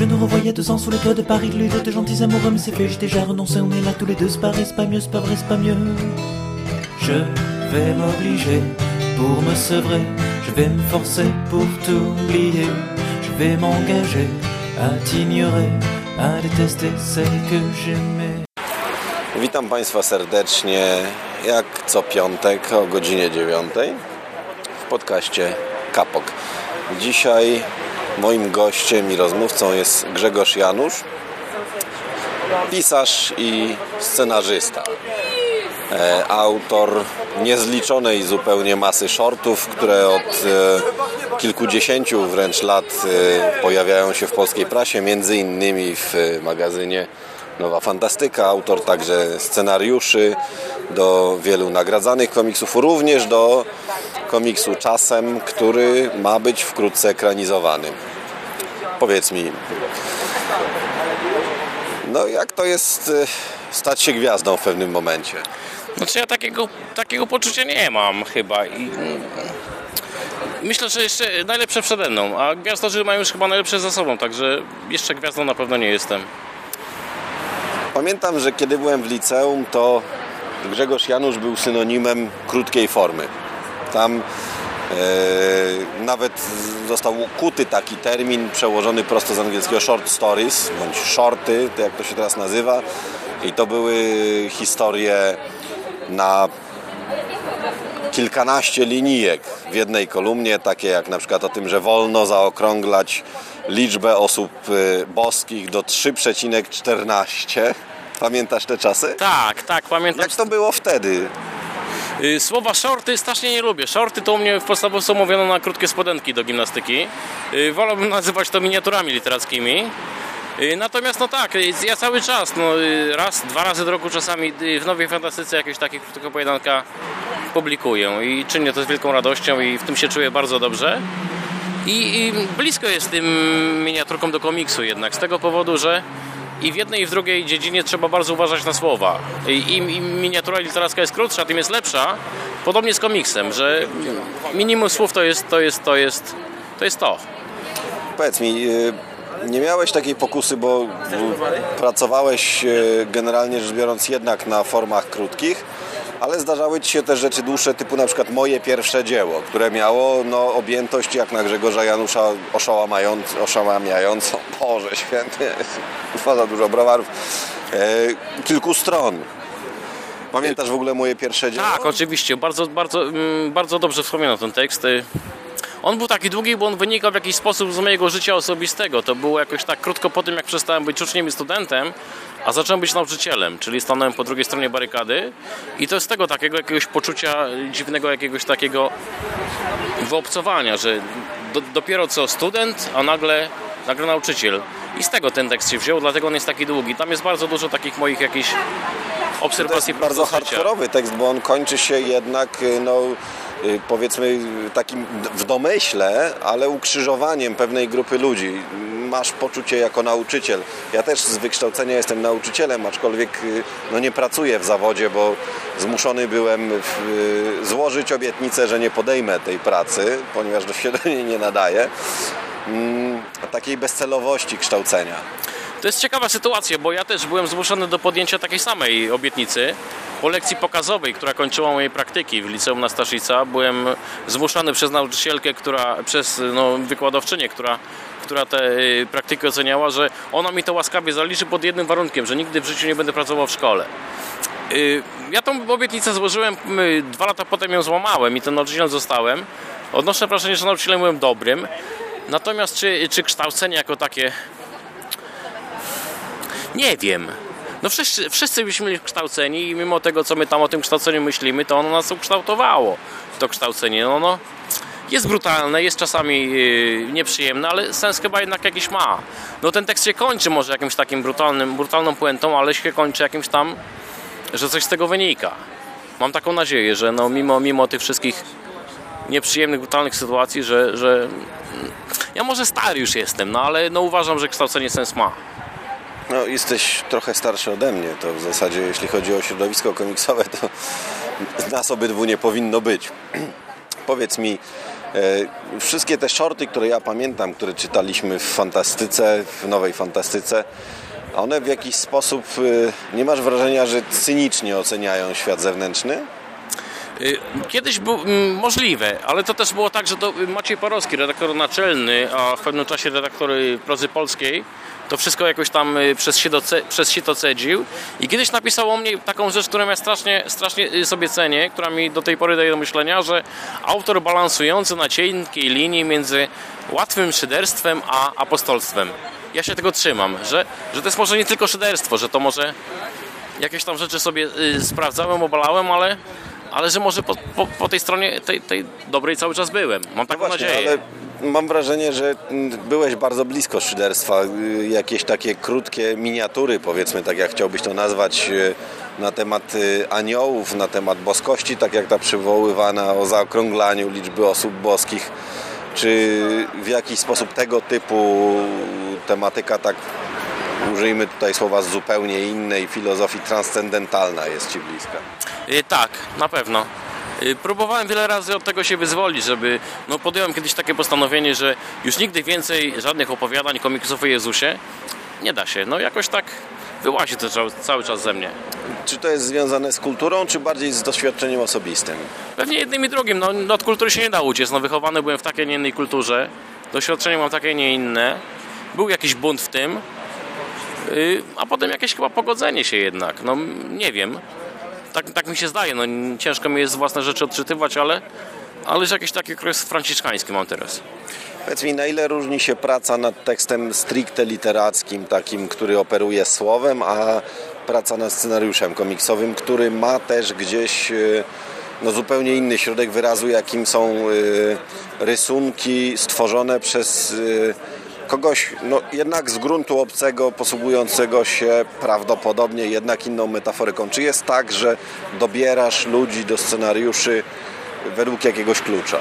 Je nous revoyais deux ans sous les toits de Paris, deux de gentils amoureux, mais c'est fait, j'ai déjà renoncé, on est là tous les deux, c'est pas vrai, c'est pas mieux, c'est pas vrai, c'est pas mieux. Je vais m'obliger pour me sevrer, je vais me forcer pour t'oublier, je vais m'engager à t'ignorer, à détester celle que j'aimais. Witam Państwa serdecznie, jak co piątek o godzinie 9 w podcaście Kapok. Dzisiaj moim gościem i rozmówcą jest Grzegorz Janusz, pisarz i scenarzysta. E, autor niezliczonej zupełnie masy shortów, które od e, kilkudziesięciu wręcz lat e, pojawiają się w polskiej prasie, między innymi w magazynie Nowa Fantastyka, autor także scenariuszy do wielu nagradzanych komiksów, również do komiksu Czasem, który ma być wkrótce ekranizowany. Powiedz mi, no jak to jest y, stać się gwiazdą w pewnym momencie? Znaczy ja takiego, takiego poczucia nie mam chyba i mm, myślę, że jeszcze najlepsze przede mną, a gwiazdorzy mają już chyba najlepsze za sobą, także jeszcze gwiazdą na pewno nie jestem. Pamiętam, że kiedy byłem w liceum, to Grzegorz Janusz był synonimem krótkiej formy. Tam nawet został ukuty taki termin przełożony prosto z angielskiego short stories, bądź shorty, to jak to się teraz nazywa. I to były historie na kilkanaście linijek w jednej kolumnie, takie jak na przykład o tym, że wolno zaokrąglać liczbę osób y, boskich do 3,14. Pamiętasz te czasy? Tak, tak, pamiętam. Jak to było wtedy? Y, Słowa shorty strasznie nie lubię. Shorty to u mnie w podstawówce mówiono na krótkie spodenki do gimnastyki. Y, Wolałbym nazywać to miniaturami literackimi. Y, Natomiast no tak, ja cały czas, no raz, dwa razy do roku czasami w Nowej Fantastyce jakieś takie krótkie pojedanka publikuję i czynię to z wielką radością i w tym się czuję bardzo dobrze. I, I blisko jest tym miniaturką do komiksu jednak, z tego powodu, że i w jednej i w drugiej dziedzinie trzeba bardzo uważać na słowa. I im, im miniatura literacka jest krótsza, tym jest lepsza. Podobnie z komiksem, że minimum słów to jest to. Jest, to, jest, to, jest to. Powiedz mi, y, nie miałeś takiej pokusy, bo pracowałeś y, generalnie rzecz biorąc jednak na formach krótkich, ale zdarzały Ci się też rzeczy dłuższe, typu na przykład moje pierwsze dzieło, które miało no, objętość jak na Grzegorza Janusza oszałamiając, oszałamiającą, Boże święty, za dużo browarów, e, kilku stron. Pamiętasz w ogóle moje pierwsze dzieło? Tak, oczywiście. Bardzo, bardzo, mm, bardzo dobrze wspominam ten tekst. On był taki długi, bo on wynikał w jakiś sposób z mojego życia osobistego. To było jakoś tak krótko po tym, jak przestałem być uczniem i studentem, a zacząłem być nauczycielem, czyli stanąłem po drugiej stronie barykady i to z tego takiego jakiegoś poczucia dziwnego, jakiegoś takiego wyobcowania, że do, dopiero co student, a nagle, nagle nauczyciel. I z tego ten tekst się wziął, dlatego on jest taki długi. Tam jest bardzo dużo takich moich jakichś To obserwacji jest bardzo hardkorowy tekst, bo on kończy się jednak, y, no, powiedzmy, takim w domyśle, ale ukrzyżowaniem pewnej grupy ludzi. Masz poczucie jako nauczyciel. Ja też z wykształcenia jestem nauczycielem, aczkolwiek y, no, nie pracuję w zawodzie, bo zmuszony byłem y, złożyć obietnicę, że nie podejmę tej pracy, ponieważ do się do niej nie nadaje. Mm, Takiej bezcelowości kształcenia. To jest ciekawa sytuacja, bo ja też byłem zmuszony do podjęcia takiej samej obietnicy. Po lekcji pokazowej, która kończyła moje praktyki w liceum na Staszica, byłem zmuszany przez nauczycielkę, która, przez no, wykładowczynię, która, która te y, praktyki oceniała, że ona mi to łaskawie zaliczy pod jednym warunkiem, że nigdy w życiu nie będę pracował w szkole. Y, Ja tą obietnicę złożyłem, y, dwa lata potem ją złamałem i ten nauczycielem zostałem. Odnoszę wrażenie, że nauczycielem byłem dobrym. Natomiast czy, czy kształcenie jako takie nie wiem. No wszyscy, wszyscy byśmy byli kształceni i mimo tego, co my tam o tym kształceniu myślimy, to ono nas ukształtowało. To kształcenie, no, no jest brutalne, jest czasami yy, nieprzyjemne, ale sens chyba jednak jakiś ma. No ten tekst się kończy może jakimś takim brutalnym, brutalną puentą, ale się kończy jakimś tam, że coś z tego wynika. Mam taką nadzieję, że no mimo, mimo tych wszystkich nieprzyjemnych, brutalnych sytuacji, że, że ja może stary już jestem, no ale no uważam, że kształcenie sens ma. No, jesteś trochę starszy ode mnie, to w zasadzie jeśli chodzi o środowisko komiksowe, to nas obydwu nie powinno być. Powiedz mi, E, wszystkie te shorty, które ja pamiętam, które czytaliśmy w fantastyce, w nowej fantastyce, one w jakiś sposób, e, nie masz wrażenia, że cynicznie oceniają świat zewnętrzny? Y, kiedyś był mm, możliwe, ale to też było tak, że to Maciej Porowski, redaktor naczelny, a w pewnym czasie redaktor Prozy Polskiej, to wszystko jakoś tam y, przez sito, przez sito cedził i kiedyś napisał o mnie taką rzecz, którą ja strasznie, strasznie y, sobie cenię, która mi do tej pory daje do myślenia, że autor balansujący na cienkiej linii między łatwym szyderstwem a apostolstwem. Ja się tego trzymam, że, że to jest może nie tylko szyderstwo, że to może jakieś tam rzeczy sobie y, sprawdzałem, obalałem, ale ale że może po, po, po tej stronie tej, tej, dobrej cały czas byłem. Mam taką no właśnie, nadzieję. Ale mam wrażenie, że byłeś bardzo blisko szyderstwa. Y, jakieś takie krótkie miniatury, powiedzmy, tak jak chciałbyś to nazwać, y, na temat y, aniołów, na temat boskości, tak jak ta przywoływana o zaokrąglaniu liczby osób boskich. Czy w jakiś sposób tego typu tematyka tak użyjmy tutaj słowa zupełnie innej filozofii transcendentalna jest Ci bliska? Tak, na pewno. Y, próbowałem wiele razy od tego się wyzwolić, żeby, no podjąłem kiedyś takie postanowienie, że już nigdy więcej żadnych opowiadań, komiksów o Jezusie nie da się. No jakoś tak wyłazi to cały czas ze mnie. Czy to jest związane z kulturą, czy bardziej z doświadczeniem osobistym? Pewnie jednym i drugim. No, no od kultury się nie da uciec. No, wychowany byłem w takiej, nie innej kulturze. Doświadczenie mam takie, nie inne. Był jakiś bunt w tym, y, a potem jakieś chyba pogodzenie się jednak. No nie wiem tak, tak mi się zdaje. No, ciężko mi jest własne rzeczy odczytywać, ale, ale jest jakiś taki okres franciszkański mam teraz. Powiedz mi, na ile różni się praca nad tekstem stricte literackim, takim, który operuje słowem, a praca nad scenariuszem komiksowym, który ma też gdzieś e, no, zupełnie inny środek wyrazu, jakim są y, rysunki stworzone przez y, kogoś no, jednak z gruntu obcego, posługującego się prawdopodobnie jednak inną metaforyką. Czy jest tak, że dobierasz ludzi do scenariuszy według jakiegoś klucza?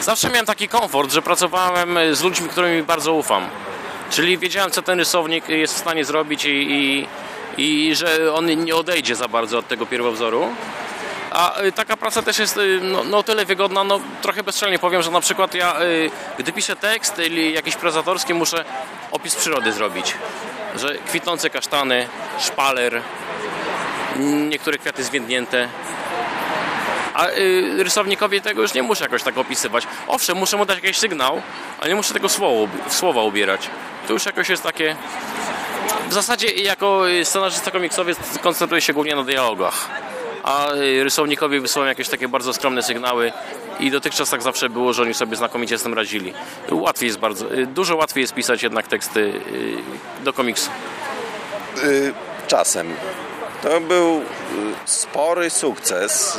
Zawsze miałem taki komfort, że pracowałem z ludźmi, którym bardzo ufam. Czyli wiedziałem, co ten rysownik jest w stanie zrobić i, i, i że on nie odejdzie za bardzo od tego pierwowzoru. A y, taka praca też jest y, no, no tyle wygodna, no trochę bezczelnie powiem, że na przykład ja, y, gdy piszę tekst ili jakiś prezatorski, muszę opis przyrody zrobić. Że kwitnące kasztany, szpaler, niektóre kwiaty zwiędnięte. A rysownikowi tego już nie muszę jakoś tak opisywać. Owszem, muszę mu dać jakiś sygnał, ale nie muszę tego słowa, słowa ubierać. To już jakoś jest takie... W zasadzie jako scenarzysta komiksowy koncentruję się głównie na dialogach a y, rysownikowi wysyłam jakieś takie bardzo skromne sygnały i dotychczas tak zawsze było, że oni sobie znakomicie z tym radzili. Łatwiej jest bardzo, y, dużo łatwiej jest pisać jednak teksty y, do komiksu. Czasem. To był spory sukces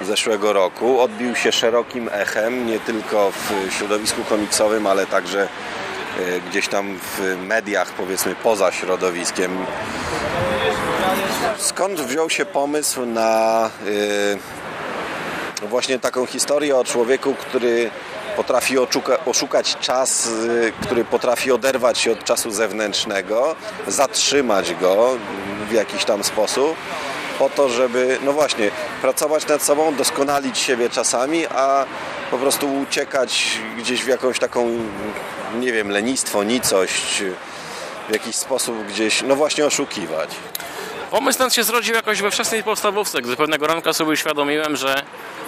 zeszłego roku. Odbił się szerokim echem, nie tylko w środowisku komiksowym, ale także gdzieś tam w mediach, powiedzmy poza środowiskiem Skąd wziął się pomysł na yy, właśnie taką historię o człowieku, który potrafi oszukać czas, yy, który potrafi oderwać się od czasu zewnętrznego, zatrzymać go w jakiś tam sposób, po to, żeby, no właśnie, pracować nad sobą, doskonalić siebie czasami, a po prostu uciekać gdzieś w jakąś taką, nie wiem, lenistwo, nicość, w jakiś sposób gdzieś, no właśnie oszukiwać. Pomysł ten się zrodził jakoś we wczesnej podstawówce, gdy pewnego ranka sobie uświadomiłem, że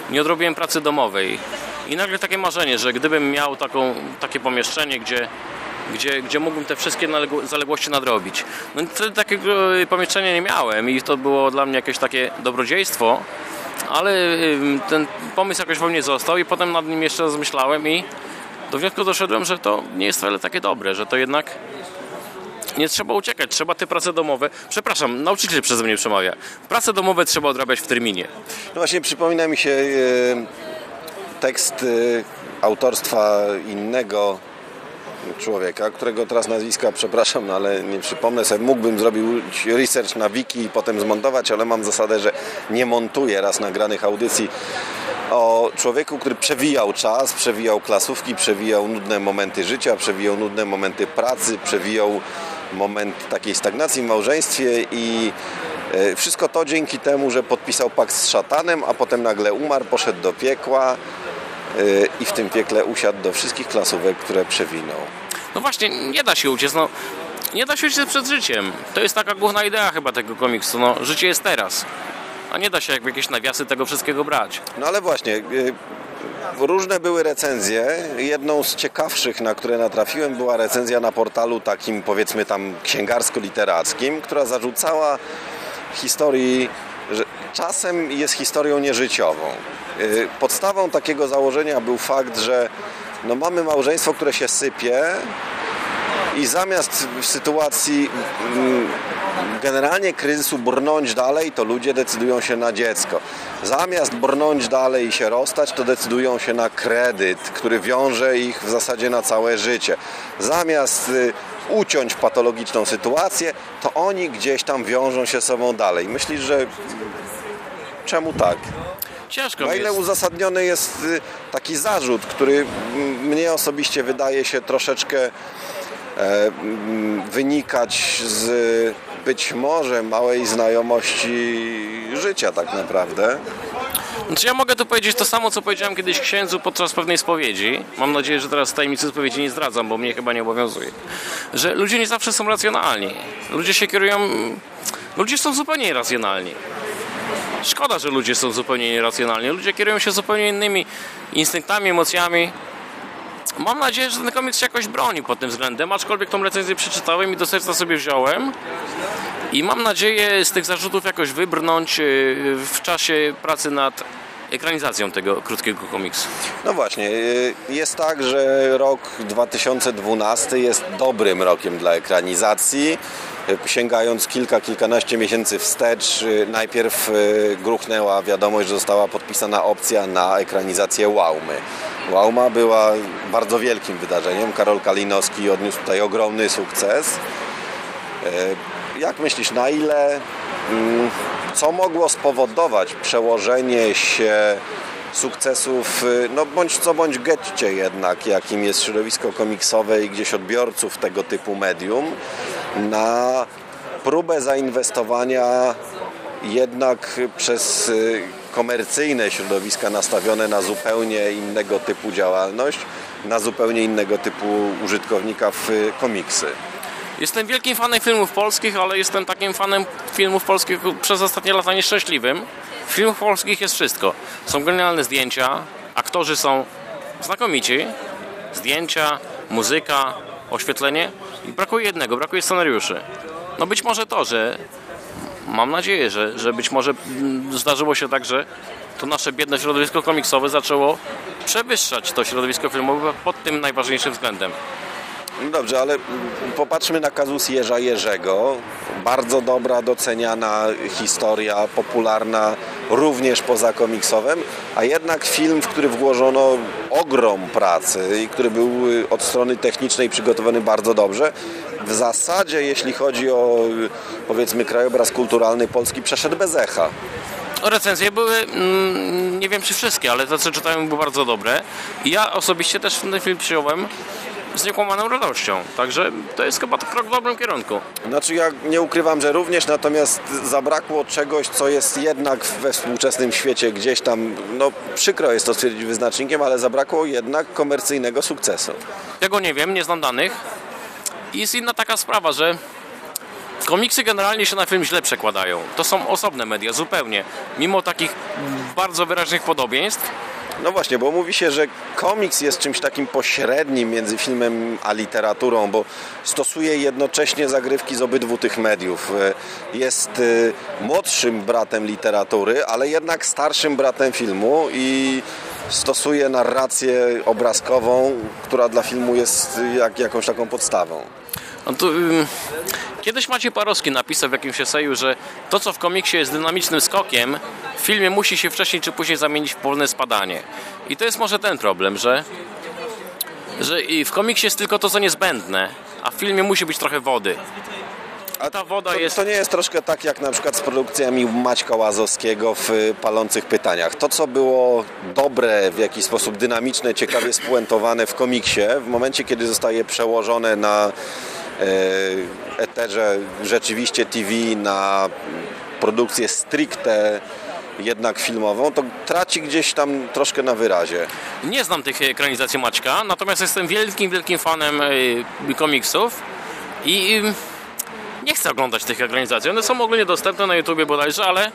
nie odrobiłem pracy domowej. I nagle takie marzenie, że gdybym miał taką, takie pomieszczenie, gdzie, gdzie, gdzie mógłbym te wszystkie zaległości nadrobić. No wtedy takiego pomieszczenia nie miałem i to było dla mnie jakieś takie dobrodziejstwo, ale ten pomysł jakoś we mnie został i potem nad nim jeszcze rozmyślałem i do wniosku doszedłem, że to nie jest wcale takie dobre, że to jednak nie trzeba uciekać, trzeba te prace domowe. Przepraszam, nauczyciel przeze mnie przemawia. Prace domowe trzeba odrabiać w terminie. No właśnie, przypomina mi się e, tekst e, autorstwa innego człowieka, którego teraz nazwiska przepraszam, no ale nie przypomnę sobie. Mógłbym zrobić research na wiki i potem zmontować, ale mam zasadę, że nie montuję raz nagranych audycji o człowieku, który przewijał czas, przewijał klasówki, przewijał nudne momenty życia, przewijał nudne momenty pracy, przewijał moment takiej stagnacji w małżeństwie i e, wszystko to dzięki temu, że podpisał pakt z szatanem, a potem nagle umarł, poszedł do piekła y, i w tym piekle usiadł do wszystkich klasówek, które przewinął. No właśnie, nie da się uciec, no. Nie da się uciec przed życiem. To jest taka główna idea chyba tego komiksu, no. Życie jest teraz. A nie da się jakby jakieś nawiasy tego wszystkiego brać. No ale właśnie, y, różne były recenzje. Jedną z ciekawszych, na które natrafiłem, była recenzja na portalu takim powiedzmy tam księgarsko-literackim, która zarzucała historii, że czasem jest historią nieżyciową. Y, Podstawą takiego założenia był fakt, że no mamy małżeństwo, które się sypie i zamiast w sytuacji mm, generalnie kryzysu brnąć dalej, to ludzie decydują się na dziecko. Zamiast brnąć dalej i się rozstać, to decydują się na kredyt, który wiąże ich w zasadzie na całe życie. Zamiast y, uciąć patologiczną sytuację, to oni gdzieś tam wiążą się sobą dalej. Myślisz, że czemu tak? Ciężko Na mi ile jest. uzasadniony jest y, taki zarzut, który mnie osobiście wydaje się troszeczkę e, wynikać z być może małej znajomości życia tak naprawdę. Znaczy ja mogę tu powiedzieć to samo, co powiedziałem kiedyś księdzu podczas pewnej spowiedzi. Mam nadzieję, że teraz tajemnicy spowiedzi nie zdradzam, bo mnie chyba nie obowiązuje. Że ludzie nie zawsze są racjonalni. Ludzie się kierują... Ludzie są zupełnie irracjonalni. Szkoda, że ludzie są zupełnie nieracjonalni. Ludzie kierują się zupełnie innymi instynktami, emocjami. Mam nadzieję, że ten komiks się jakoś broni pod tym względem, aczkolwiek tą recenzję przeczytałem i do serca sobie wziąłem. I mam nadzieję z tych zarzutów jakoś wybrnąć yy, w czasie pracy nad ekranizacją tego krótkiego komiksu. No właśnie, y, jest tak, że rok 2012 jest dobrym rokiem dla ekranizacji. Y, Sięgając kilka, kilkanaście miesięcy wstecz, y, najpierw y, gruchnęła wiadomość, że została podpisana opcja na ekranizację Łaumy. Łauma była bardzo wielkim wydarzeniem. Karol Kalinowski odniósł tutaj ogromny sukces. E, Jak myślisz, na ile, mm, co mogło spowodować przełożenie się sukcesów, y, no bądź co bądź getcie jednak, jakim jest środowisko komiksowe i gdzieś odbiorców tego typu medium, na próbę zainwestowania jednak przez y, komercyjne środowiska nastawione na zupełnie innego typu działalność, na zupełnie innego typu użytkownika w y, komiksy. Jestem wielkim fanem filmów polskich, ale jestem takim fanem filmów polskich przez ostatnie lata nieszczęśliwym. W filmach polskich jest wszystko. Są genialne zdjęcia, aktorzy są znakomici, zdjęcia, muzyka, oświetlenie i brakuje jednego, brakuje scenariuszy. No być może to, że mam nadzieję, że, że być może mm, zdarzyło się tak, że to nasze biedne środowisko komiksowe zaczęło przewyższać to środowisko filmowe pod tym najważniejszym względem. No dobrze, ale popatrzmy na kazus Jerza Jerzego. Bardzo dobra, doceniana historia, popularna również poza komiksowym, a jednak film, w który włożono ogrom pracy i który był y, od strony technicznej przygotowany bardzo dobrze. W zasadzie, jeśli chodzi o y, powiedzmy krajobraz kulturalny Polski, przeszedł bez echa. Recenzje były, mm, nie wiem czy wszystkie, ale te co czytałem były bardzo dobre. Ja osobiście też ten film przyjąłem z niekłamaną radością. Także to jest chyba krok w dobrym kierunku. Znaczy ja nie ukrywam, że również, natomiast zabrakło czegoś, co jest jednak we współczesnym świecie gdzieś tam, no przykro jest to stwierdzić wyznacznikiem, ale zabrakło jednak komercyjnego sukcesu. Tego nie wiem, nie znam danych. I jest inna taka sprawa, że komiksy generalnie się na film źle przekładają. To są osobne media, zupełnie. Mimo takich bardzo wyraźnych podobieństw, No właśnie, bo mówi się, że komiks jest czymś takim pośrednim między filmem a literaturą, bo stosuje jednocześnie zagrywki z obydwu tych mediów. E, Jest e, młodszym bratem literatury, ale jednak starszym bratem filmu i stosuje narrację obrazkową, która dla filmu jest jak, jakąś taką podstawą. No to, ym, kiedyś Maciej Parowski napisał w jakimś eseju, że to co w komiksie jest dynamicznym skokiem, w filmie musi się wcześniej czy później zamienić w wolne spadanie. I to jest może ten problem, że, że i w komiksie jest tylko to co niezbędne, a w filmie musi być trochę wody. A ta woda to, jest- To nie jest troszkę tak jak na przykład z produkcjami Maćka Łazowskiego w y, Palących Pytaniach. To, co było dobre, w jakiś sposób dynamiczne, ciekawie spuentowane w komiksie, w momencie, kiedy zostaje przełożone na eterze rzeczywiście TV, na produkcję stricte jednak filmową, to traci gdzieś tam troszkę na wyrazie. Nie znam tych ekranizacji Maćka, natomiast jestem wielkim, wielkim fanem y, komiksów i nie chcę oglądać tych ekranizacji. One są ogólnie dostępne na YouTubie bodajże, ale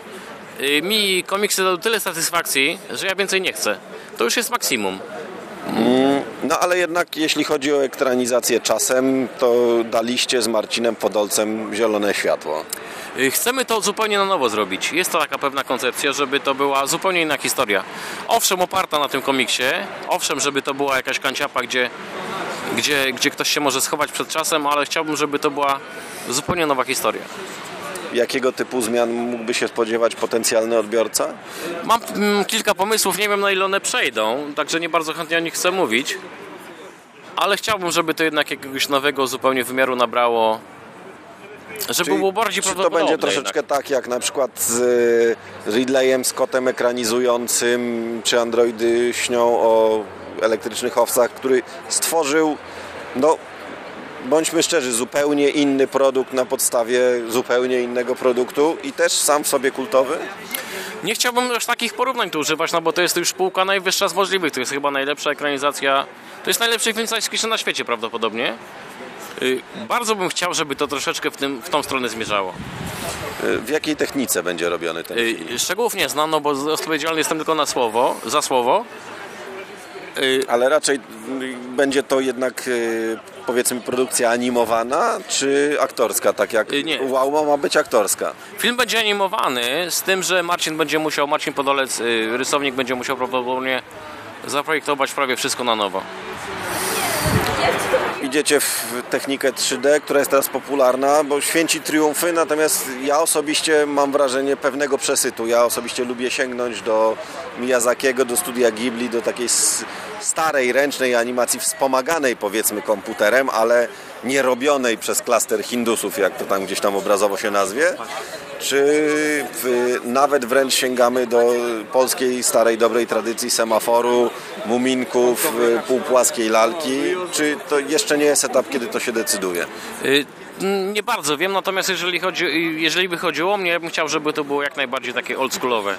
mi komiksy dają tyle satysfakcji, że ja więcej nie chcę. To już jest maksimum. No ale jednak jeśli chodzi o ekranizację czasem, to daliście z Marcinem Podolcem zielone światło. Y, Chcemy to zupełnie na nowo zrobić. Jest to taka pewna koncepcja, żeby to była zupełnie inna historia. Owszem, oparta na tym komiksie, owszem, żeby to była jakaś kanciapa, gdzie, gdzie, gdzie ktoś się może schować przed czasem, ale chciałbym, żeby to była zupełnie nowa historia. Jakiego typu zmian mógłby się spodziewać potencjalny odbiorca? Mam mm, kilka pomysłów, nie wiem na ile one przejdą, także nie bardzo chętnie o nich chcę mówić. Ale chciałbym, żeby to jednak jakiegoś nowego zupełnie wymiaru nabrało. Żeby było bardziej czy to będzie troszeczkę jednak. tak jak na przykład z y, Ridleyem Scottem ekranizującym, czy androidy śnią o elektrycznych owcach, który stworzył, no bądźmy szczerzy, zupełnie inny produkt na podstawie zupełnie innego produktu i też sam w sobie kultowy? Nie chciałbym już takich porównań tu używać, no bo to jest już półka najwyższa z możliwych. To jest chyba najlepsza ekranizacja. To jest najlepszy film science fiction na świecie prawdopodobnie. Y, Bardzo bym chciał, żeby to troszeczkę w, tym, w tą stronę zmierzało. Y, W jakiej technice będzie robiony ten film? Y, Szczegółów nie znam, no bo odpowiedzialny jestem tylko na słowo, za słowo. Y, Ale raczej y, będzie to jednak y, powiedzmy produkcja animowana czy aktorska, tak jak nie. Wow ma być aktorska. Film będzie animowany, z tym, że Marcin będzie musiał, Marcin Podolec, rysownik będzie musiał prawdopodobnie zaprojektować prawie wszystko na nowo. Idziecie w technikę 3D, która jest teraz popularna, bo święci triumfy, natomiast ja osobiście mam wrażenie pewnego przesytu. Ja osobiście lubię sięgnąć do Miyazakiego, do studia Ghibli, do takiej starej, ręcznej animacji wspomaganej powiedzmy komputerem, ale nie robionej przez klaster Hindusów, jak to tam gdzieś tam obrazowo się nazwie. Czy nawet wręcz sięgamy do polskiej starej, dobrej tradycji semaforu, muminków, półpłaskiej lalki? Czy to jeszcze nie jest etap, kiedy to się decyduje? Y, Nie bardzo wiem, natomiast jeżeli, chodzi, y, jeżeli by chodziło o mnie, ja bym chciał, żeby to było jak najbardziej takie oldschoolowe.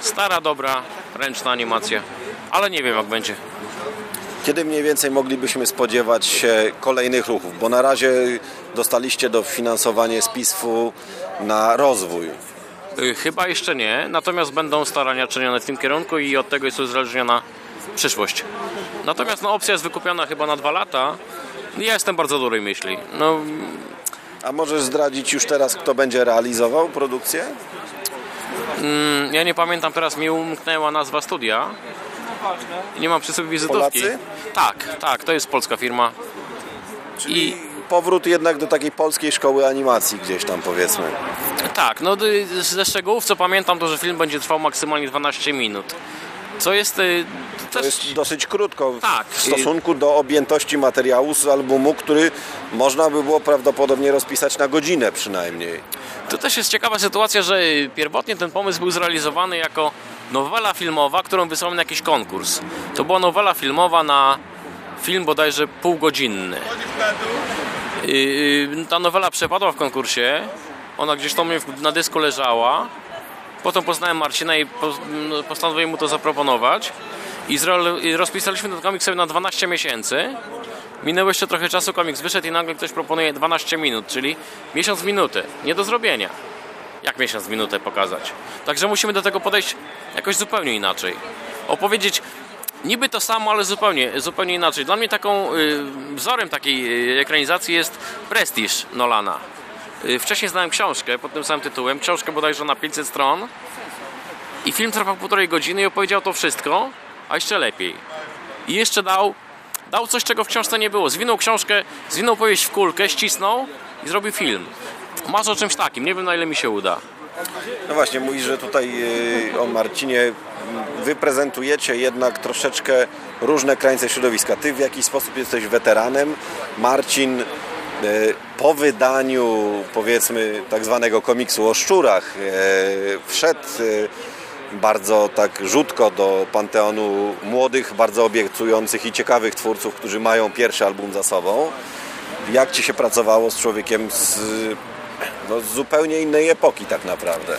Stara, dobra, ręczna animacja. Ale nie wiem jak będzie. Kiedy mniej więcej moglibyśmy spodziewać się kolejnych ruchów? Bo na razie dostaliście dofinansowanie z PISF-u na rozwój. Y, Chyba jeszcze nie, natomiast będą starania czynione w tym kierunku i od tego jest uzależniona przyszłość. Natomiast no, opcja jest wykupiona chyba na dwa lata. Ja jestem bardzo dobrej myśli. No, A możesz zdradzić już teraz, kto będzie realizował produkcję? mm, ja nie pamiętam, teraz mi umknęła nazwa studia. Nie mam przy sobie wizytówki. Polacy? Tak, tak, to jest polska firma. I powrót jednak do takiej polskiej szkoły animacji gdzieś tam powiedzmy. Tak, no y, ze szczegółów co pamiętam to, że film będzie trwał maksymalnie 12 minut. Co jest... y, To też... jest dosyć krótko w- Tak. w stosunku do objętości materiału z albumu, który można by było prawdopodobnie rozpisać na godzinę przynajmniej. To też jest ciekawa sytuacja, że pierwotnie ten pomysł był zrealizowany jako nowela filmowa, którą wysłałem na jakiś konkurs. To była nowela filmowa na film bodajże półgodzinny. Yy, Ta nowela przepadła w konkursie. Ona gdzieś tam na dysku leżała. Potem poznałem Marcina i no, postanowiłem mu to zaproponować. I rozpisaliśmy ten komiks sobie na 12 miesięcy. Minęło jeszcze trochę czasu, komiks wyszedł i nagle ktoś proponuje 12 minut, czyli miesiąc w minutę. Nie do zrobienia. Jak miesiąc minutę pokazać? Także musimy do tego podejść jakoś zupełnie inaczej. Opowiedzieć niby to samo, ale zupełnie, zupełnie inaczej. Dla mnie taką y, wzorem takiej y, ekranizacji jest Prestiż Nolana. Y, wcześniej znałem książkę pod tym samym tytułem, książkę bodajże na 500 stron i film trwał półtorej godziny i opowiedział to wszystko, a jeszcze lepiej. I jeszcze dał, dał coś, czego w książce nie było. Zwinął książkę, zwinął powieść w kulkę, ścisnął i zrobił film. Marzę o czymś takim, nie wiem na ile mi się uda. No właśnie, mówisz, że tutaj y, o Marcinie wy prezentujecie jednak troszeczkę różne krańce środowiska. Ty w jakiś sposób jesteś weteranem, Marcin y, po wydaniu powiedzmy tak zwanego komiksu o szczurach y, wszedł y, bardzo tak rzutko do panteonu młodych, bardzo obiecujących i ciekawych twórców, którzy mają pierwszy album za sobą. Jak Ci się pracowało z człowiekiem z, no, z zupełnie innej epoki tak naprawdę?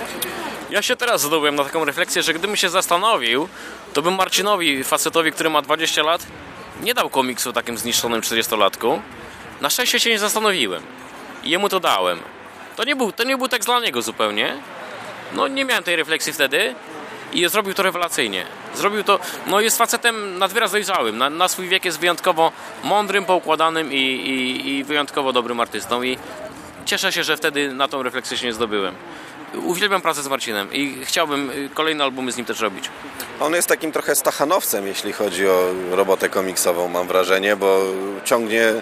Ja się teraz zdobyłem na taką refleksję, że gdybym się zastanowił, to bym Marcinowi, facetowi, który ma 20 lat, nie dał komiksu takim zniszczonym 40-latku. Na szczęście się nie zastanowiłem. I jemu to dałem. To nie był, to nie był tekst dla niego zupełnie. No nie miałem tej refleksji wtedy i zrobił to rewelacyjnie. Zrobił to, no jest facetem nad wyraz dojrzałym. Na, na swój wiek jest wyjątkowo mądrym, poukładanym i, i, i wyjątkowo dobrym artystą i cieszę się, że wtedy na tą refleksję się nie zdobyłem. Uwielbiam pracę z Marcinem i chciałbym y, kolejne albumy z nim też robić. On jest takim trochę stachanowcem, jeśli chodzi o robotę komiksową, mam wrażenie, bo ciągnie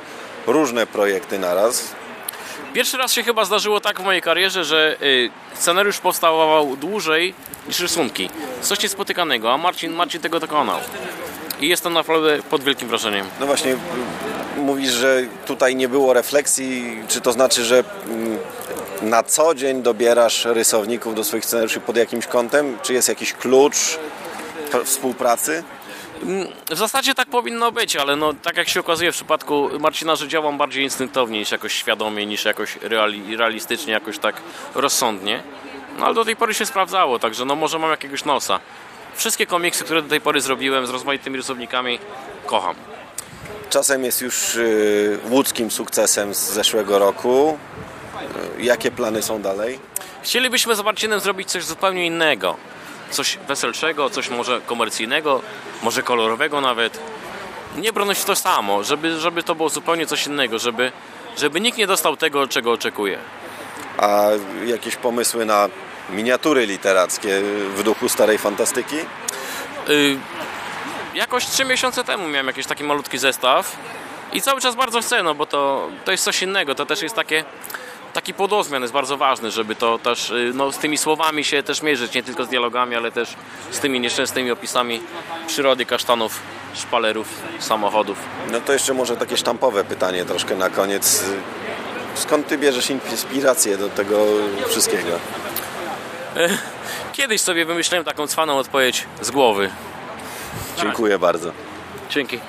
różne projekty naraz. Pierwszy raz się chyba zdarzyło tak w mojej karierze, że y, scenariusz powstawał dłużej niż rysunki. Coś niespotykanego, a Marcin, Marcin tego dokonał. I jestem naprawdę pod wielkim wrażeniem. No właśnie, mówisz, że tutaj nie było refleksji. Czy to znaczy, że mm, na co dzień dobierasz rysowników do swoich scenariuszy pod jakimś kątem? Czy jest jakiś klucz współpracy? W zasadzie tak powinno być, ale no, tak jak się okazuje w przypadku Marcina, że działam bardziej instynktownie niż jakoś świadomie, niż jakoś reali, realistycznie, jakoś tak rozsądnie. No ale do tej pory się sprawdzało, także no może mam jakiegoś nosa. Wszystkie komiksy, które do tej pory zrobiłem z rozmaitymi rysownikami, kocham. Czasem jest już y, łódzkim sukcesem z zeszłego roku. Jakie plany są dalej? Chcielibyśmy z Marcinem zrobić coś zupełnie innego. Coś weselszego, coś może komercyjnego, może kolorowego nawet. Nie brnąć w to samo, żeby, żeby to było zupełnie coś innego, żeby, żeby nikt nie dostał tego, czego oczekuje. A jakieś pomysły na miniatury literackie w duchu starej fantastyki? Y, jakoś trzy miesiące temu miałem jakiś taki malutki zestaw i cały czas bardzo chcę, no bo to, to jest coś innego, to też jest takie taki podozmian jest bardzo ważny, żeby to też y, no, z tymi słowami się też mierzyć, nie tylko z dialogami, ale też z tymi nieszczęsnymi opisami przyrody, kasztanów, szpalerów, samochodów. No to jeszcze może takie sztampowe pytanie troszkę na koniec. Skąd ty bierzesz inspirację do tego wszystkiego? Kiedyś sobie wymyśliłem taką cwaną odpowiedź z głowy. Dziękuję bardzo. Dzięki.